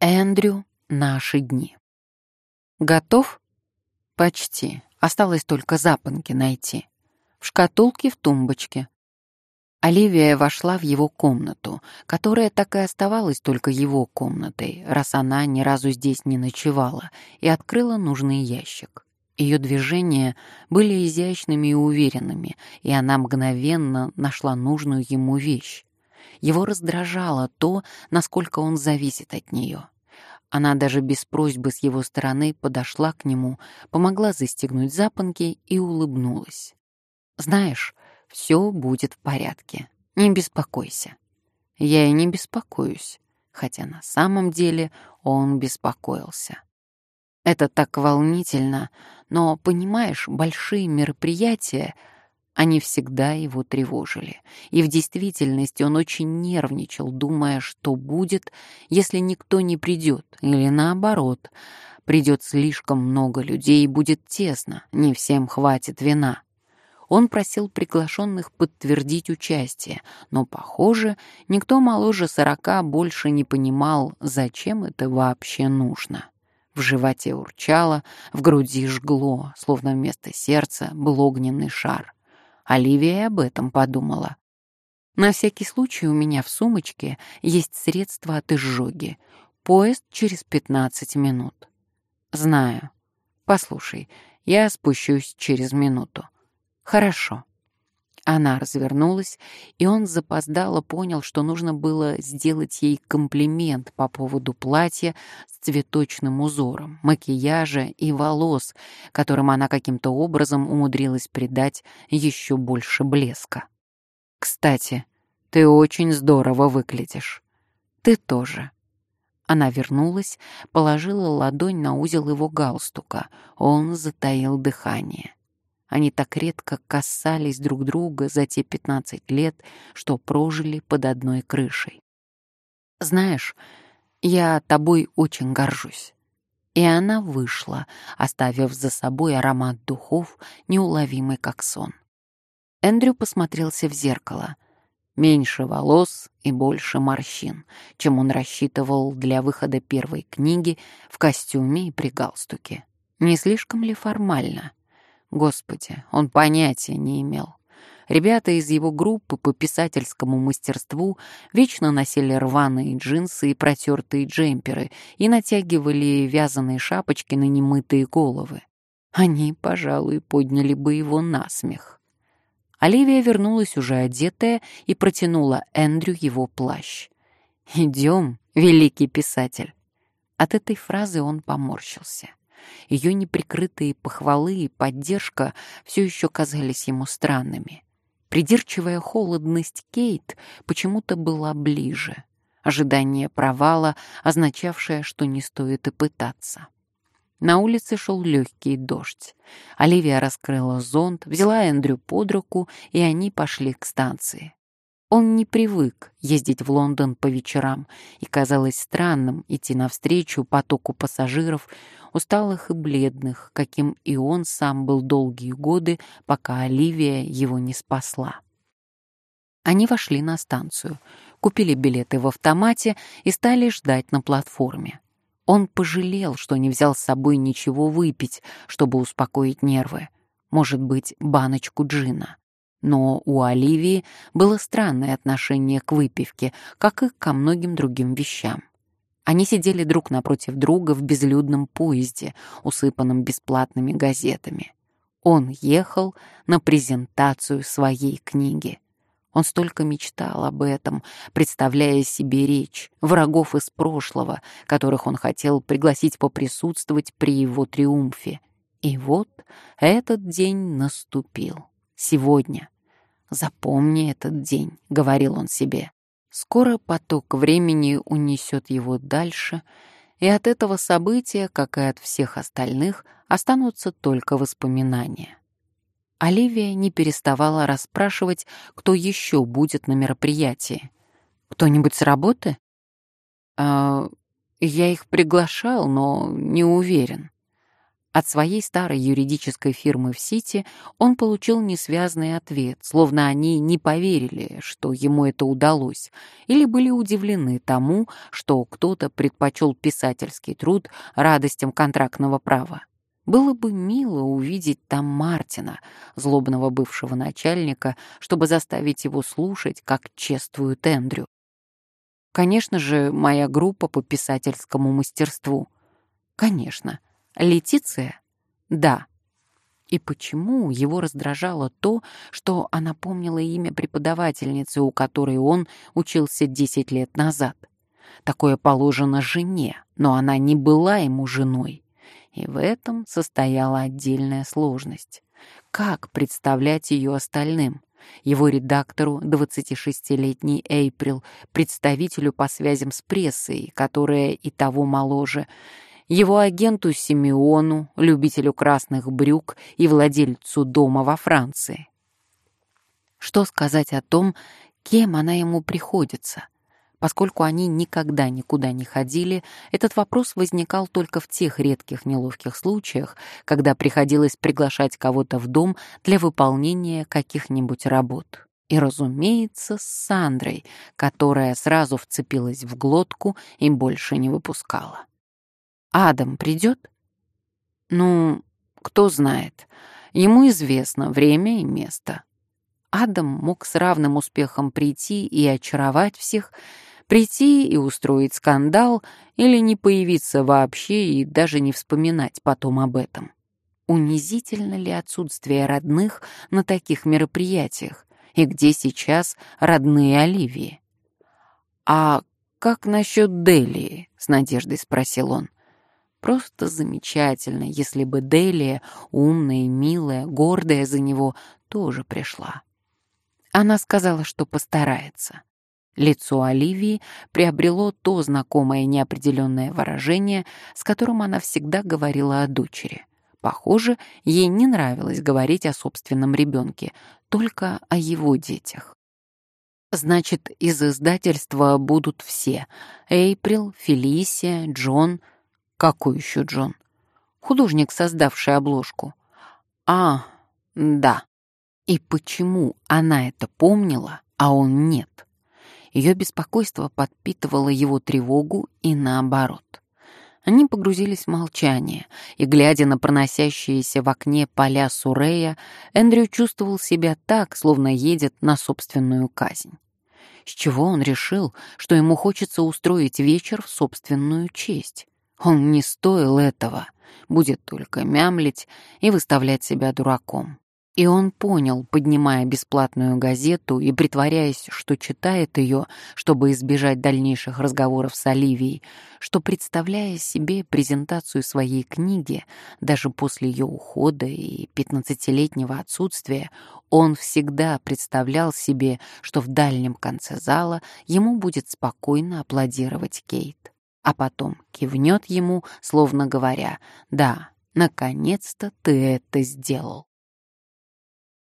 Эндрю, наши дни. Готов? Почти. Осталось только запонки найти. В шкатулке в тумбочке. Оливия вошла в его комнату, которая так и оставалась только его комнатой, раз она ни разу здесь не ночевала, и открыла нужный ящик. Ее движения были изящными и уверенными, и она мгновенно нашла нужную ему вещь. Его раздражало то, насколько он зависит от нее. Она даже без просьбы с его стороны подошла к нему, помогла застегнуть запонки и улыбнулась. «Знаешь, все будет в порядке. Не беспокойся». Я и не беспокоюсь, хотя на самом деле он беспокоился. Это так волнительно, но, понимаешь, большие мероприятия — они всегда его тревожили. И в действительности он очень нервничал, думая, что будет, если никто не придет, или наоборот, придет слишком много людей и будет тесно, не всем хватит вина. Он просил приглашенных подтвердить участие, но, похоже, никто моложе сорока больше не понимал, зачем это вообще нужно. В животе урчало, в груди жгло, словно вместо сердца был огненный шар. Оливия об этом подумала. На всякий случай у меня в сумочке есть средства от изжоги. Поезд через 15 минут. Знаю. Послушай, я спущусь через минуту. Хорошо. Она развернулась, и он запоздало понял, что нужно было сделать ей комплимент по поводу платья с цветочным узором, макияжа и волос, которым она каким-то образом умудрилась придать еще больше блеска. «Кстати, ты очень здорово выглядишь. Ты тоже». Она вернулась, положила ладонь на узел его галстука. Он затаил дыхание. Они так редко касались друг друга за те 15 лет, что прожили под одной крышей. «Знаешь, я тобой очень горжусь». И она вышла, оставив за собой аромат духов, неуловимый как сон. Эндрю посмотрелся в зеркало. Меньше волос и больше морщин, чем он рассчитывал для выхода первой книги в костюме и при галстуке. Не слишком ли формально? Господи, он понятия не имел. Ребята из его группы по писательскому мастерству вечно носили рваные джинсы и протертые джемперы и натягивали вязаные шапочки на немытые головы. Они, пожалуй, подняли бы его на смех. Оливия вернулась уже одетая и протянула Эндрю его плащ. «Идем, великий писатель». От этой фразы он поморщился. Ее неприкрытые похвалы и поддержка все еще казались ему странными. Придирчивая холодность Кейт почему-то была ближе. Ожидание провала, означавшее, что не стоит и пытаться. На улице шел легкий дождь. Оливия раскрыла зонт, взяла Эндрю под руку, и они пошли к станции. Он не привык ездить в Лондон по вечерам, и казалось странным идти навстречу потоку пассажиров, усталых и бледных, каким и он сам был долгие годы, пока Оливия его не спасла. Они вошли на станцию, купили билеты в автомате и стали ждать на платформе. Он пожалел, что не взял с собой ничего выпить, чтобы успокоить нервы. Может быть, баночку джина. Но у Оливии было странное отношение к выпивке, как и ко многим другим вещам. Они сидели друг напротив друга в безлюдном поезде, усыпанном бесплатными газетами. Он ехал на презентацию своей книги. Он столько мечтал об этом, представляя себе речь врагов из прошлого, которых он хотел пригласить поприсутствовать при его триумфе. И вот этот день наступил сегодня. «Запомни этот день», — говорил он себе. «Скоро поток времени унесет его дальше, и от этого события, как и от всех остальных, останутся только воспоминания». Оливия не переставала расспрашивать, кто еще будет на мероприятии. «Кто-нибудь с работы?» «А, «Я их приглашал, но не уверен». От своей старой юридической фирмы в Сити он получил несвязный ответ, словно они не поверили, что ему это удалось, или были удивлены тому, что кто-то предпочел писательский труд радостям контрактного права. Было бы мило увидеть там Мартина, злобного бывшего начальника, чтобы заставить его слушать, как чествуют Эндрю. Конечно же, моя группа по писательскому мастерству. Конечно. Летиция? Да. И почему его раздражало то, что она помнила имя преподавательницы, у которой он учился 10 лет назад? Такое положено жене, но она не была ему женой. И в этом состояла отдельная сложность. Как представлять ее остальным? Его редактору, 26-летний Эйприл, представителю по связям с прессой, которая и того моложе, его агенту Симеону, любителю красных брюк и владельцу дома во Франции. Что сказать о том, кем она ему приходится — Поскольку они никогда никуда не ходили, этот вопрос возникал только в тех редких неловких случаях, когда приходилось приглашать кого-то в дом для выполнения каких-нибудь работ. И, разумеется, с Сандрой, которая сразу вцепилась в глотку и больше не выпускала. «Адам придет?» «Ну, кто знает. Ему известно время и место». Адам мог с равным успехом прийти и очаровать всех, Прийти и устроить скандал или не появиться вообще и даже не вспоминать потом об этом. Унизительно ли отсутствие родных на таких мероприятиях? И где сейчас родные Оливии? «А как насчет Делии?» — с надеждой спросил он. Просто замечательно, если бы Делия, умная, милая, гордая за него, тоже пришла. Она сказала, что постарается. Лицо Оливии приобрело то знакомое неопределенное выражение, с которым она всегда говорила о дочери. Похоже, ей не нравилось говорить о собственном ребенке, только о его детях. Значит, из издательства будут все. Эйприл, Фелисия, Джон. Какой еще Джон? Художник, создавший обложку. А, да. И почему она это помнила, а он нет? Ее беспокойство подпитывало его тревогу и наоборот. Они погрузились в молчание, и, глядя на проносящиеся в окне поля Сурея, Эндрю чувствовал себя так, словно едет на собственную казнь. С чего он решил, что ему хочется устроить вечер в собственную честь? Он не стоил этого, будет только мямлить и выставлять себя дураком. И он понял, поднимая бесплатную газету и притворяясь, что читает ее, чтобы избежать дальнейших разговоров с Оливией, что, представляя себе презентацию своей книги, даже после ее ухода и пятнадцатилетнего отсутствия, он всегда представлял себе, что в дальнем конце зала ему будет спокойно аплодировать Кейт. А потом кивнет ему, словно говоря «Да, наконец-то ты это сделал».